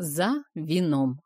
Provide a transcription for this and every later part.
За вином.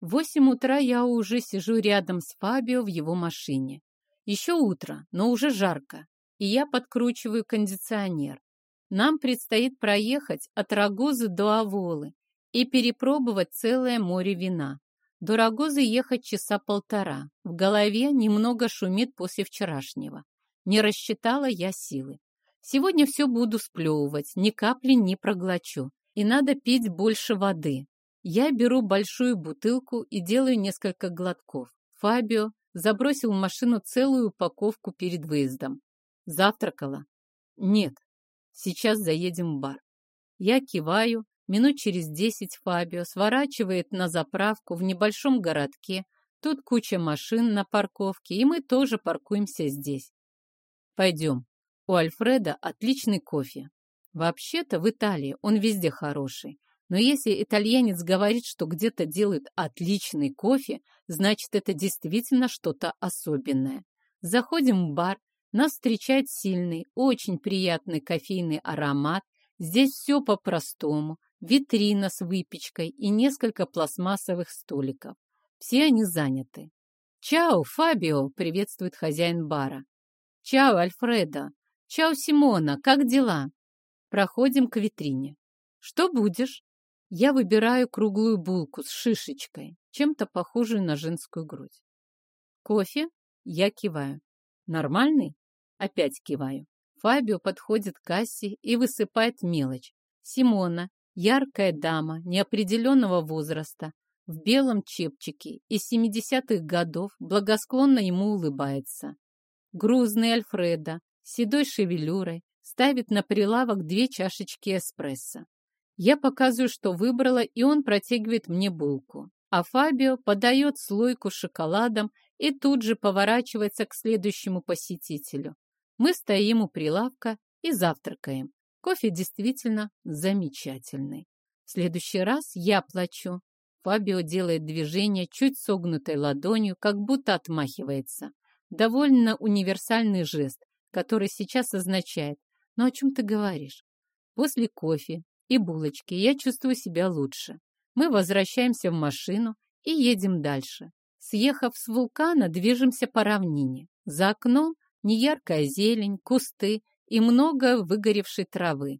В восемь утра я уже сижу рядом с Фабио в его машине. Еще утро, но уже жарко, и я подкручиваю кондиционер. Нам предстоит проехать от Рагозы до Аволы и перепробовать целое море вина. До Рагозы ехать часа полтора. В голове немного шумит после вчерашнего. Не рассчитала я силы. Сегодня все буду сплевывать, ни капли не проглочу и надо пить больше воды. Я беру большую бутылку и делаю несколько глотков. Фабио забросил в машину целую упаковку перед выездом. Завтракала? Нет. Сейчас заедем в бар. Я киваю. Минут через десять Фабио сворачивает на заправку в небольшом городке. Тут куча машин на парковке, и мы тоже паркуемся здесь. Пойдем. У Альфреда отличный кофе. Вообще-то в Италии он везде хороший. Но если итальянец говорит, что где-то делают отличный кофе, значит, это действительно что-то особенное. Заходим в бар, нас встречает сильный, очень приятный кофейный аромат. Здесь все по-простому. Витрина с выпечкой и несколько пластмассовых столиков. Все они заняты. «Чао, Фабио!» — приветствует хозяин бара. «Чао, Альфредо!» «Чао, Симона! Как дела?» Проходим к витрине. Что будешь? Я выбираю круглую булку с шишечкой, чем-то похожую на женскую грудь. Кофе? Я киваю. Нормальный? Опять киваю. Фабио подходит к кассе и высыпает мелочь. Симона, яркая дама неопределенного возраста, в белом чепчике из 70-х годов благосклонно ему улыбается. Грузный Альфреда, седой шевелюрой, ставит на прилавок две чашечки эспрессо. Я показываю, что выбрала, и он протягивает мне булку. А Фабио подает слойку с шоколадом и тут же поворачивается к следующему посетителю. Мы стоим у прилавка и завтракаем. Кофе действительно замечательный. В следующий раз я плачу. Фабио делает движение чуть согнутой ладонью, как будто отмахивается. Довольно универсальный жест, который сейчас означает но о чем ты говоришь? После кофе и булочки я чувствую себя лучше. Мы возвращаемся в машину и едем дальше. Съехав с вулкана, движемся по равнине. За окном неяркая зелень, кусты и много выгоревшей травы.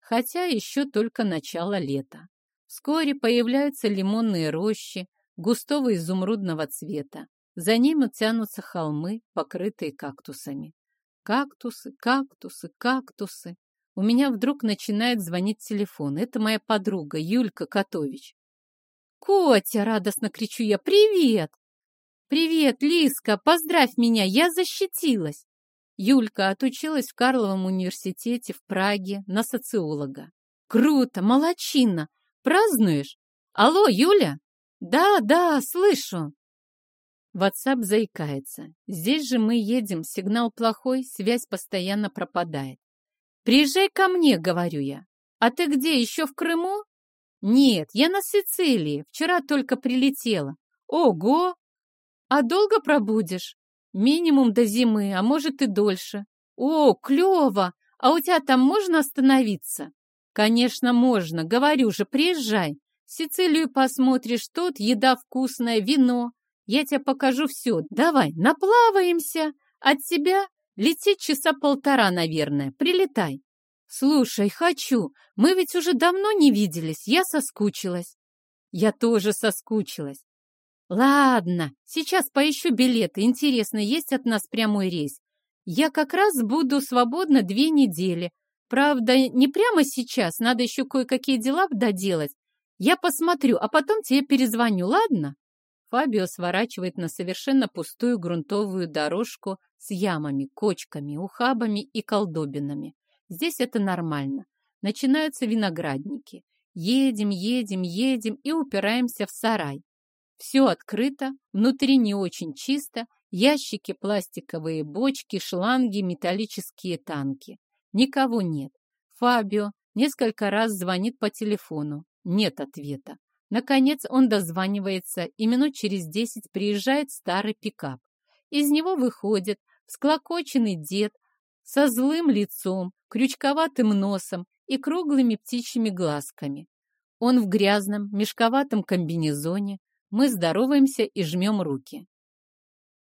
Хотя еще только начало лета. Вскоре появляются лимонные рощи густого изумрудного цвета. За ними тянутся холмы, покрытые кактусами. Кактусы, кактусы, кактусы. У меня вдруг начинает звонить телефон. Это моя подруга Юлька Котович. «Котя!» — радостно кричу я. «Привет!» «Привет, Лиска! Поздравь меня! Я защитилась!» Юлька отучилась в Карловом университете в Праге на социолога. «Круто! Молодчина! Празднуешь? Алло, Юля?» «Да, да, слышу!» WhatsApp заикается. Здесь же мы едем, сигнал плохой, связь постоянно пропадает. «Приезжай ко мне», — говорю я. «А ты где, еще в Крыму?» «Нет, я на Сицилии. Вчера только прилетела». «Ого! А долго пробудешь?» «Минимум до зимы, а может и дольше». «О, клево! А у тебя там можно остановиться?» «Конечно, можно. Говорю же, приезжай. Сицилию посмотришь, тут еда вкусная, вино. Я тебе покажу все. Давай, наплаваемся. От тебя лететь часа полтора, наверное. Прилетай. Слушай, хочу. Мы ведь уже давно не виделись. Я соскучилась. Я тоже соскучилась. Ладно, сейчас поищу билеты. Интересно, есть от нас прямой рейс? Я как раз буду свободна две недели. Правда, не прямо сейчас. Надо еще кое-какие дела доделать. Я посмотрю, а потом тебе перезвоню, ладно? Фабио сворачивает на совершенно пустую грунтовую дорожку с ямами, кочками, ухабами и колдобинами. Здесь это нормально. Начинаются виноградники. Едем, едем, едем и упираемся в сарай. Все открыто, внутри не очень чисто, ящики, пластиковые бочки, шланги, металлические танки. Никого нет. Фабио несколько раз звонит по телефону. Нет ответа. Наконец он дозванивается, и минут через десять приезжает старый пикап. Из него выходит всклокоченный дед со злым лицом, крючковатым носом и круглыми птичьими глазками. Он в грязном, мешковатом комбинезоне. Мы здороваемся и жмем руки.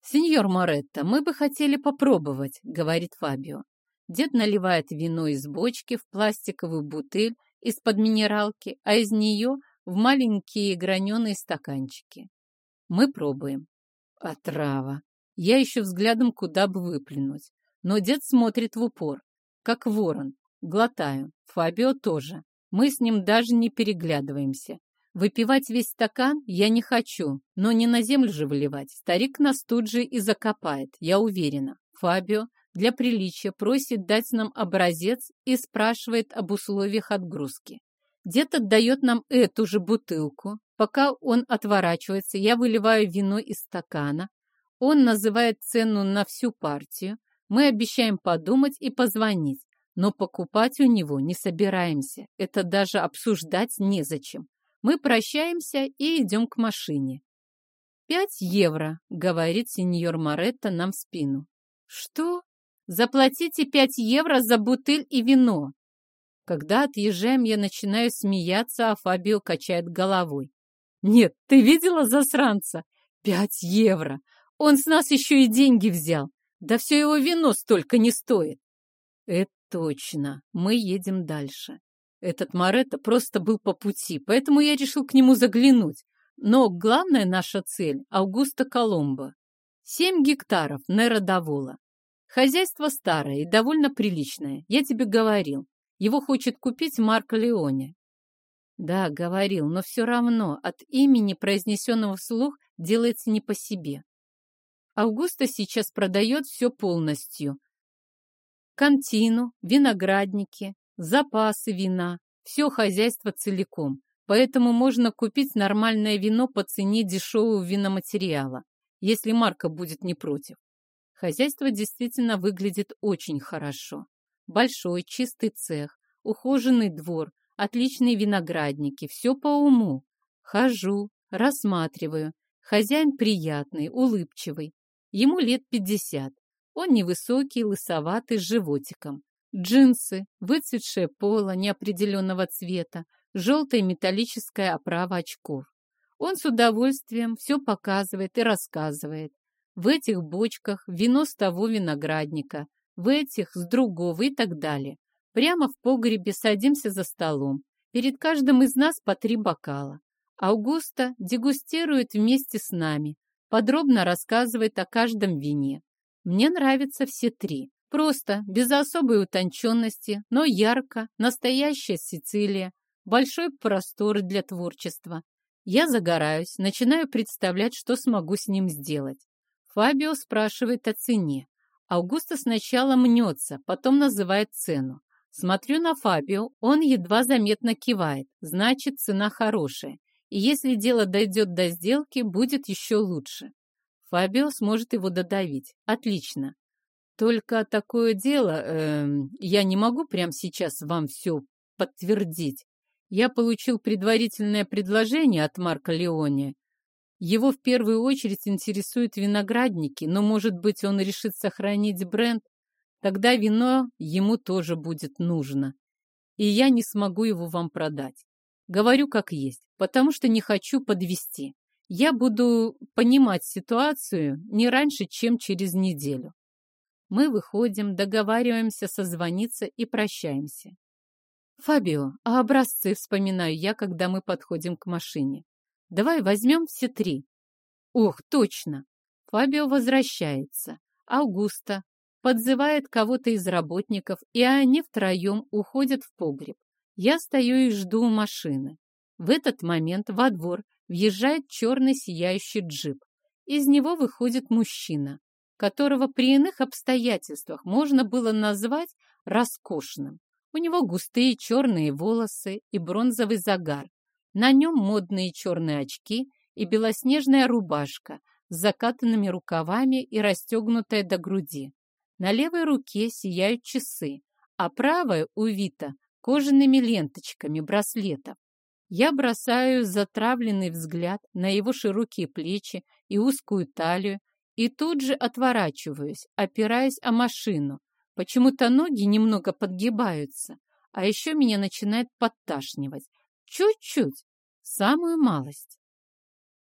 «Сеньор Моретто, мы бы хотели попробовать», — говорит Фабио. Дед наливает вино из бочки в пластиковую бутыль из-под минералки, а из нее в маленькие граненые стаканчики. Мы пробуем. Отрава. Я еще взглядом куда бы выплюнуть. Но дед смотрит в упор, как ворон. Глотаю. Фабио тоже. Мы с ним даже не переглядываемся. Выпивать весь стакан я не хочу, но не на землю же выливать. Старик нас тут же и закопает, я уверена. Фабио для приличия просит дать нам образец и спрашивает об условиях отгрузки. Дед отдает нам эту же бутылку. Пока он отворачивается, я выливаю вино из стакана. Он называет цену на всю партию. Мы обещаем подумать и позвонить. Но покупать у него не собираемся. Это даже обсуждать незачем. Мы прощаемся и идем к машине. «Пять евро», — говорит сеньор Моретто нам в спину. «Что? Заплатите пять евро за бутыль и вино». Когда отъезжаем, я начинаю смеяться, а Фабио качает головой. «Нет, ты видела засранца? Пять евро! Он с нас еще и деньги взял. Да все его вино столько не стоит». «Это Точно, мы едем дальше. Этот Моретто просто был по пути, поэтому я решил к нему заглянуть. Но главная наша цель — Аугуста Коломбо. Семь гектаров Неродовола. Хозяйство старое и довольно приличное, я тебе говорил. Его хочет купить Марко Леоне. Да, говорил, но все равно от имени, произнесенного вслух, делается не по себе. Аугуста сейчас продает все полностью, контину, виноградники, запасы вина, все хозяйство целиком. Поэтому можно купить нормальное вино по цене дешевого виноматериала, если Марка будет не против. Хозяйство действительно выглядит очень хорошо. Большой чистый цех, ухоженный двор, отличные виноградники, все по уму. Хожу, рассматриваю. Хозяин приятный, улыбчивый. Ему лет пятьдесят. Он невысокий, лысоватый, с животиком. Джинсы, выцветшее поло неопределенного цвета, желтая металлическая оправа очков. Он с удовольствием все показывает и рассказывает. В этих бочках вино с того виноградника, в этих с другого и так далее. Прямо в погребе садимся за столом. Перед каждым из нас по три бокала. Аугуста дегустирует вместе с нами, подробно рассказывает о каждом вине. Мне нравятся все три. Просто, без особой утонченности, но ярко, настоящая Сицилия, большой простор для творчества. Я загораюсь, начинаю представлять, что смогу с ним сделать. Фабио спрашивает о цене. Аугуста сначала мнется, потом называет цену. Смотрю на Фабио, он едва заметно кивает, значит, цена хорошая. И если дело дойдет до сделки, будет еще лучше. Фабио сможет его додавить. Отлично. Только такое дело, э, я не могу прямо сейчас вам все подтвердить. Я получил предварительное предложение от Марка Леоне. Его в первую очередь интересуют виноградники, но, может быть, он решит сохранить бренд. Тогда вино ему тоже будет нужно. И я не смогу его вам продать. Говорю как есть, потому что не хочу подвести. Я буду понимать ситуацию не раньше, чем через неделю. Мы выходим, договариваемся созвониться и прощаемся. Фабио, а образцы вспоминаю я, когда мы подходим к машине. Давай возьмем все три. Ох, точно. Фабио возвращается. Аугуста подзывает кого-то из работников, и они втроем уходят в погреб. Я стою и жду машины. В этот момент во двор въезжает черный сияющий джип. Из него выходит мужчина, которого при иных обстоятельствах можно было назвать роскошным. У него густые черные волосы и бронзовый загар. На нем модные черные очки и белоснежная рубашка с закатанными рукавами и расстегнутая до груди. На левой руке сияют часы, а правая увита кожаными ленточками браслетов. Я бросаю затравленный взгляд на его широкие плечи и узкую талию и тут же отворачиваюсь, опираясь о машину. Почему-то ноги немного подгибаются, а еще меня начинает подташнивать. Чуть-чуть, самую малость.